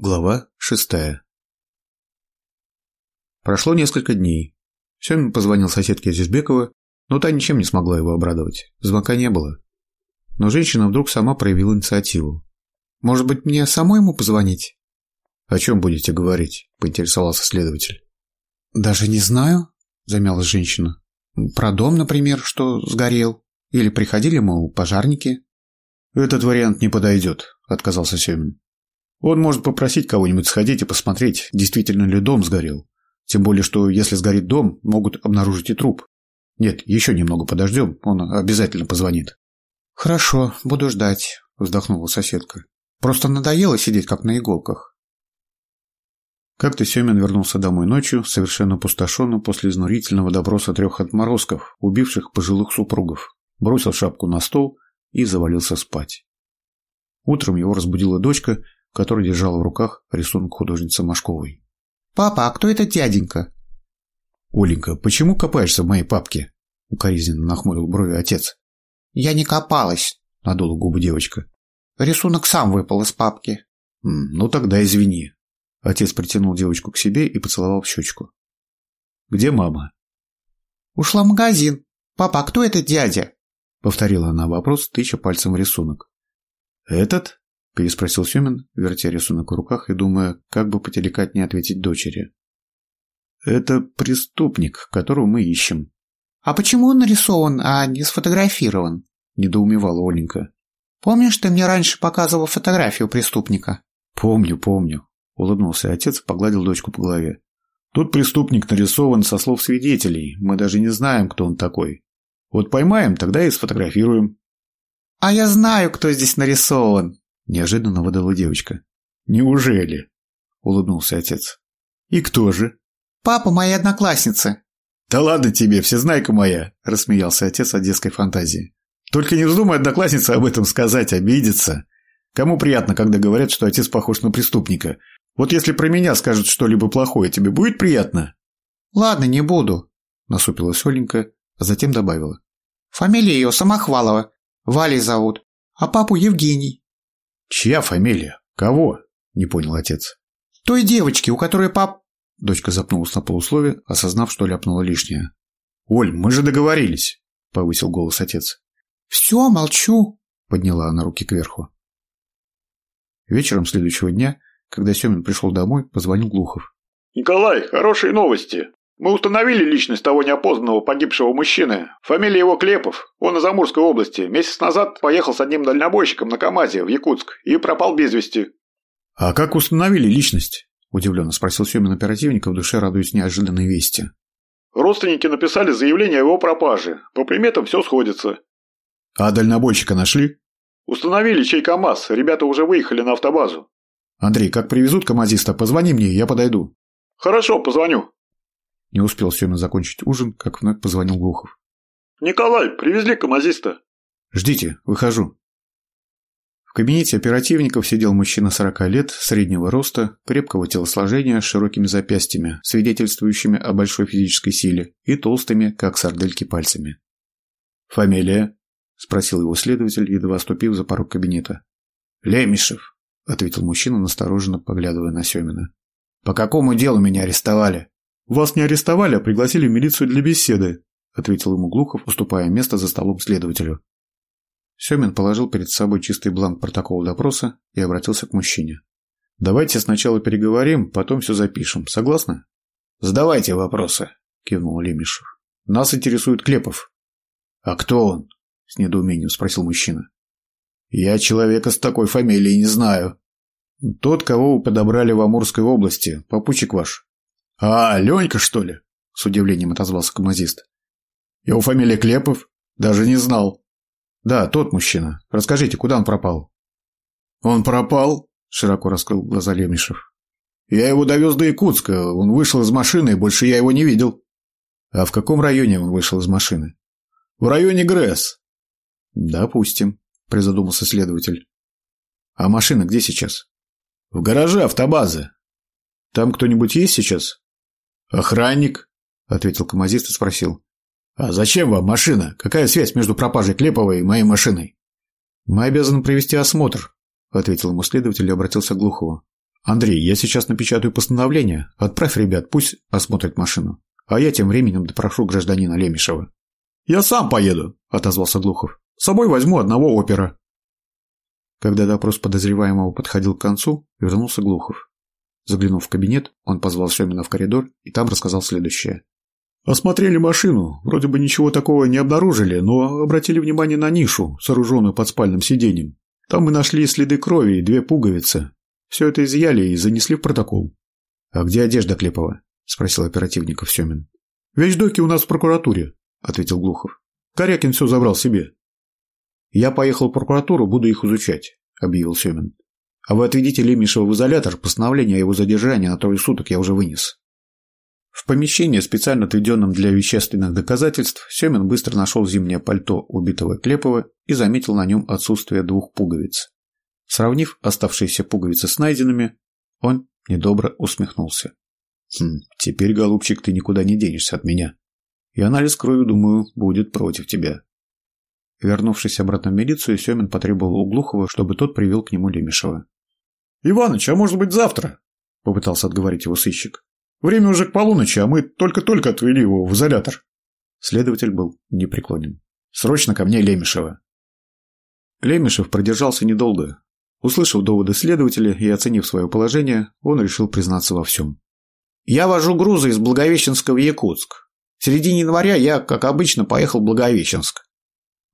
Глава шестая Прошло несколько дней. Семин позвонил соседке Азизбекова, но та ничем не смогла его обрадовать. Звонка не было. Но женщина вдруг сама проявила инициативу. «Может быть, мне самой ему позвонить?» «О чем будете говорить?» – поинтересовался следователь. «Даже не знаю», – замялась женщина. «Про дом, например, что сгорел. Или приходили, мол, пожарники». «Этот вариант не подойдет», – отказался Семин. Он может попросить кого-нибудь сходить и посмотреть, действительно ли дом сгорел. Тем более, что если сгорит дом, могут обнаружить и труп. Нет, еще немного подождем, он обязательно позвонит. «Хорошо, буду ждать», – вздохнула соседка. «Просто надоело сидеть, как на иголках». Как-то Семин вернулся домой ночью, совершенно опустошенным после изнурительного допроса трех отморозков, убивших пожилых супругов, бросил шапку на стол и завалился спать. Утром его разбудила дочка – который держал в руках рисунок художницы Машковой. «Папа, а кто это дяденька?» «Оленька, почему копаешься в моей папке?» — укоризненно нахмурил брови отец. «Я не копалась», — надула губы девочка. «Рисунок сам выпал из папки». «Ну тогда извини». Отец притянул девочку к себе и поцеловал в щечку. «Где мама?» «Ушла в магазин. Папа, а кто это дядя?» Повторила она вопрос, тыча пальцем в рисунок. «Этот?» Переспросил Семин, вертя рисунок в руках и думая, как бы не ответить дочери. «Это преступник, которого мы ищем». «А почему он нарисован, а не сфотографирован?» – недоумевала Оленька. «Помнишь, ты мне раньше показывал фотографию преступника?» «Помню, помню», – улыбнулся отец и погладил дочку по голове. «Тут преступник нарисован со слов свидетелей. Мы даже не знаем, кто он такой. Вот поймаем, тогда и сфотографируем». «А я знаю, кто здесь нарисован», Неожиданно выдала девочка. «Неужели?» – улыбнулся отец. «И кто же?» «Папа моей одноклассницы». «Да ладно тебе, всезнайка моя!» – рассмеялся отец от детской фантазии. «Только не вздумай одноклассница об этом сказать, обидится. Кому приятно, когда говорят, что отец похож на преступника? Вот если про меня скажут что-либо плохое, тебе будет приятно?» «Ладно, не буду», – насупилась Оленька, а затем добавила. «Фамилия ее Самохвалова. Валей зовут. А папу Евгений». «Чья фамилия? Кого?» – не понял отец. «Той девочки, у которой пап...» Дочка запнулась на полуслове, осознав, что ляпнула лишнее. «Оль, мы же договорились!» – повысил голос отец. «Все, молчу!» – подняла она руки кверху. Вечером следующего дня, когда Семин пришел домой, позвонил Глухов. «Николай, хорошие новости. Мы установили личность того неопознанного погибшего мужчины. Фамилия его Клепов. Он из Амурской области. Месяц назад поехал с одним дальнобойщиком на КамАЗе в Якутск и пропал без вести. «А как установили личность?» – удивленно спросил Семин оперативника, в душе радуясь неожиданной вести. Родственники написали заявление о его пропаже. По приметам все сходится. «А дальнобойщика нашли?» «Установили, чей КамАЗ. Ребята уже выехали на автобазу». «Андрей, как привезут КамАЗиста, позвони мне, я подойду». «Хорошо, позвоню». Не успел Семен закончить ужин, как вновь позвонил Глухов. «Николай, привезли камазиста». «Ждите, выхожу». В кабинете оперативников сидел мужчина 40 лет, среднего роста, крепкого телосложения с широкими запястьями, свидетельствующими о большой физической силе, и толстыми, как сардельки, пальцами. «Фамилия?» – спросил его следователь, едва ступив за порог кабинета. «Лемишев», – ответил мужчина, настороженно поглядывая на Семина. «По какому делу меня арестовали?» «Вас не арестовали, а пригласили в милицию для беседы», ответил ему Глухов, уступая место за столом следователю. Семин положил перед собой чистый бланк протокола допроса и обратился к мужчине. «Давайте сначала переговорим, потом все запишем. Согласны?» «Задавайте вопросы», – кивнул Лемешев. «Нас интересует Клепов». «А кто он?» – с недоумением спросил мужчина. «Я человека с такой фамилией не знаю». «Тот, кого вы подобрали в Амурской области, попутчик ваш». «А, Ленька, что ли?» – с удивлением отозвался камазист. «Его фамилия Клепов? Даже не знал». «Да, тот мужчина. Расскажите, куда он пропал?» «Он пропал?» – широко раскрыл глаза Лемешев. «Я его довез до Якутска. Он вышел из машины, и больше я его не видел». «А в каком районе он вышел из машины?» «В районе ГРЭС». «Допустим», – призадумался следователь. «А машина где сейчас?» «В гараже автобазы». «Там кто-нибудь есть сейчас?» «Охранник», — ответил камазист и спросил. «А зачем вам машина? Какая связь между пропажей Клеповой и моей машиной?» «Мы обязаны провести осмотр», — ответил ему следователь и обратился к Глухову. Андрей, я сейчас напечатаю постановление. Отправь ребят, пусть осмотрят машину. А я тем временем допрошу гражданина Лемешева. Я сам поеду, отозвался Глухов. С собой возьму одного опера. Когда допрос подозреваемого подходил к концу, вернулся Глухов. Заглянув в кабинет, он позвал Семина в коридор и там рассказал следующее. Осмотрели машину, вроде бы ничего такого не обнаружили, но обратили внимание на нишу, сооруженную под спальным сиденьем. Там мы нашли следы крови и две пуговицы. Все это изъяли и занесли в протокол. «А где одежда Клепова?» – спросил оперативников Семин. «Вещдоки у нас в прокуратуре», – ответил Глухов. «Корякин все забрал себе». «Я поехал в прокуратуру, буду их изучать», – объявил Семин. «А вы отведите Лемешева в изолятор, постановление о его задержании на трое суток я уже вынес». В помещении, специально отведенном для вещественных доказательств, Семин быстро нашел зимнее пальто убитого Клепова и заметил на нем отсутствие двух пуговиц. Сравнив оставшиеся пуговицы с найденными, он недобро усмехнулся. «Хм, теперь, голубчик, ты никуда не денешься от меня. И анализ крови, думаю, будет против тебя». Вернувшись обратно в милицию, Семин потребовал у Глухова, чтобы тот привел к нему Лемешева. «Иваныч, а может быть завтра?» – попытался отговорить его сыщик. Время уже к полуночи, а мы только-только отвели его в изолятор. Следователь был непреклонен. «Срочно ко мне Лемешева!» Лемешев продержался недолго. Услышав доводы следователя и оценив свое положение, он решил признаться во всем. «Я вожу грузы из Благовещенска в Якутск. В середине января я, как обычно, поехал в Благовещенск.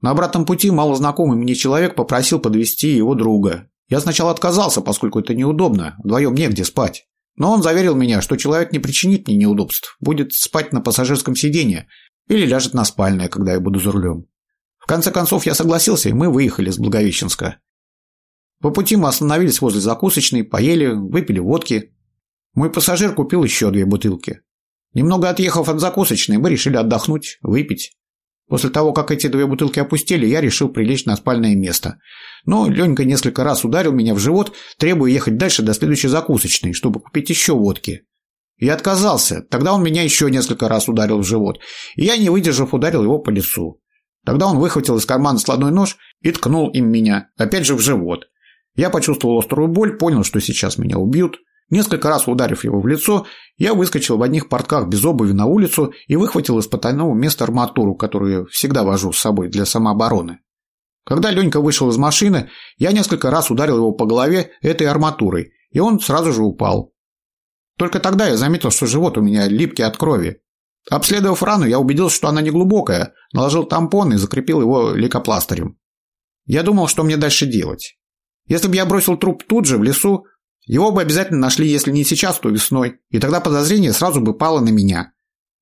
На обратном пути малознакомый мне человек попросил подвести его друга. Я сначала отказался, поскольку это неудобно, вдвоем негде спать. Но он заверил меня, что человек не причинит мне неудобств, будет спать на пассажирском сиденье или ляжет на спальное, когда я буду за рулем. В конце концов я согласился, и мы выехали с Благовещенска. По пути мы остановились возле закусочной, поели, выпили водки. Мой пассажир купил еще две бутылки. Немного отъехав от закусочной, мы решили отдохнуть, выпить. После того, как эти две бутылки опустили, я решил прилечь на спальное место. Но Ленька несколько раз ударил меня в живот, требуя ехать дальше до следующей закусочной, чтобы купить еще водки. Я отказался. Тогда он меня еще несколько раз ударил в живот. И я, не выдержав, ударил его по лицу. Тогда он выхватил из кармана складной нож и ткнул им меня, опять же в живот. Я почувствовал острую боль, понял, что сейчас меня убьют. Несколько раз ударив его в лицо, я выскочил в одних портках без обуви на улицу и выхватил из потайного места арматуру, которую всегда вожу с собой для самообороны. Когда Ленька вышел из машины, я несколько раз ударил его по голове этой арматурой, и он сразу же упал. Только тогда я заметил, что живот у меня липкий от крови. Обследовав рану, я убедился, что она не глубокая, наложил тампон и закрепил его лейкопластырем. Я думал, что мне дальше делать. Если бы я бросил труп тут же, в лесу, его бы обязательно нашли, если не сейчас, то весной, и тогда подозрение сразу бы пало на меня.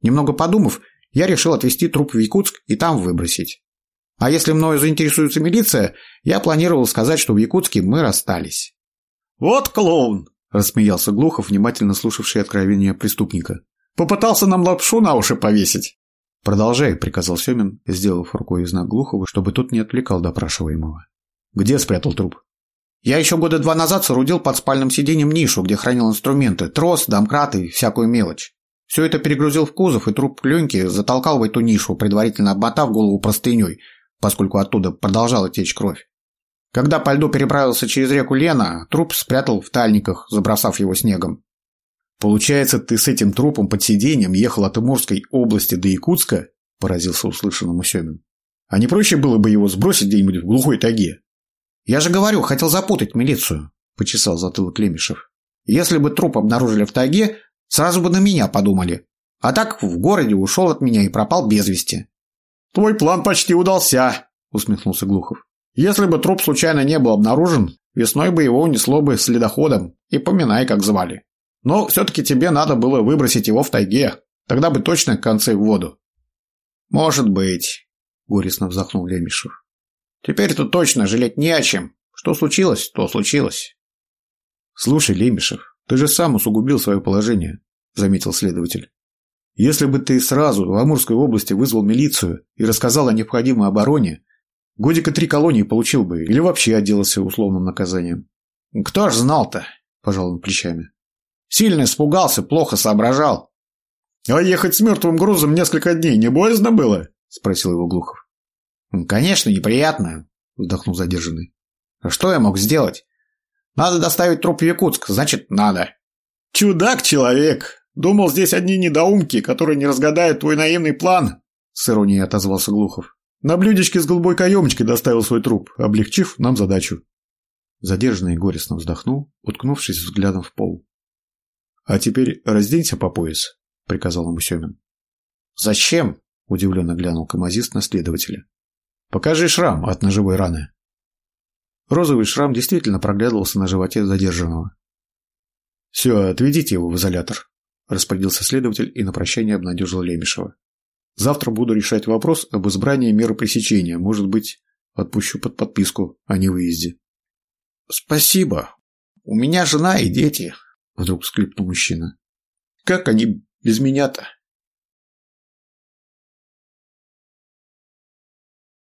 Немного подумав, я решил отвезти труп в Якутск и там выбросить. А если мною заинтересуется милиция, я планировал сказать, что в Якутске мы расстались. «Вот клоун!» – рассмеялся Глухов, внимательно слушавший откровения преступника. «Попытался нам лапшу на уши повесить!» «Продолжай», – приказал Семин, сделав рукой знак Глухова, чтобы тот не отвлекал допрашиваемого. «Где спрятал труп?» Я еще года два назад соорудил под спальным сиденьем нишу, где хранил инструменты, трос, домкраты и всякую мелочь. Все это перегрузил в кузов, и труп Леньки затолкал в эту нишу, предварительно обмотав голову простыней, поскольку оттуда продолжала течь кровь. Когда по льду переправился через реку Лена, труп спрятал в тальниках, забросав его снегом. «Получается, ты с этим трупом под сиденьем ехал от Амурской области до Якутска?» – поразился услышанному Семин. «А не проще было бы его сбросить где-нибудь в глухой таге?» «Я же говорю, хотел запутать милицию», – почесал затылок Лемешев. «Если бы труп обнаружили в тайге, сразу бы на меня подумали. А так в городе ушел от меня и пропал без вести». «Твой план почти удался», – усмехнулся Глухов. «Если бы труп случайно не был обнаружен, весной бы его унесло бы следоходом, и поминай, как звали. Но все-таки тебе надо было выбросить его в тайге, тогда бы точно концы в воду». «Может быть», – горестно вздохнул Лемешев. Теперь-то точно жалеть не о чем. Что случилось, то случилось. Слушай, Лемешев, ты же сам усугубил свое положение, заметил следователь. Если бы ты сразу в Амурской области вызвал милицию и рассказал о необходимой обороне, годика три колонии получил бы или вообще отделался условным наказанием. Кто ж знал-то, пожал он плечами. Сильно испугался, плохо соображал. А ехать с мертвым грузом несколько дней не боязно было? Спросил его Глухов. «Конечно, неприятно», – вздохнул задержанный. «А что я мог сделать? Надо доставить труп в Якутск, значит, надо. Чудак-человек! Думал, здесь одни недоумки, которые не разгадают твой наивный план, с иронией отозвался Глухов. На блюдечке с голубой каемочкой доставил свой труп, облегчив нам задачу. Задержанный горестно вздохнул, уткнувшись взглядом в пол. «А теперь разденься по пояс», — приказал ему Семин. «Зачем?» — удивленно глянул камазист на следователя. «Покажи шрам от ножевой раны». Розовый шрам действительно проглядывался на животе задержанного. «Все, отведите его в изолятор», – распорядился следователь и на прощание обнадежил Лемешева. «Завтра буду решать вопрос об избрании меры пресечения. Может быть, отпущу под подписку о невыезде». «Спасибо. У меня жена и дети», – вдруг всклипнул мужчина. «Как они без меня-то?»